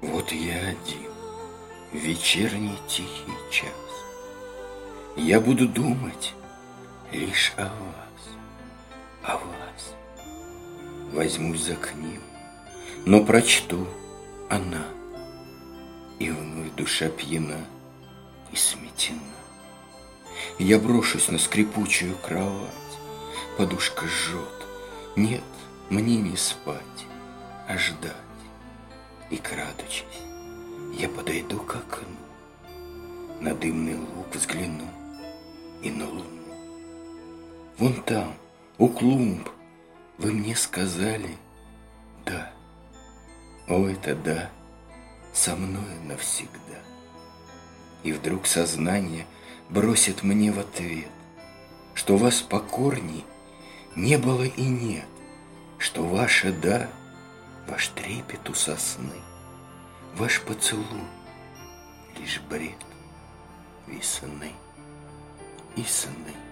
Вот я один, вечерний тихий час. Я буду думать лишь о вас, о вас. Возьмусь за книгу, но прочту она, И вновь душа пьяна и сметена. Я брошусь на скрипучую кровать, Подушка жжет. Нет, мне не спать, а ждать. И крадучись, я подойду к окну, На дымный луг взгляну и на луну. Вон там, у клумб, вы мне сказали «да». О, это «да» со мной навсегда. И вдруг сознание бросит мне в ответ, Что вас покорней не было и нет, Что ваше «да» ваш трепет у сосны, Ваш поцелуй — лишь бред весны и сны.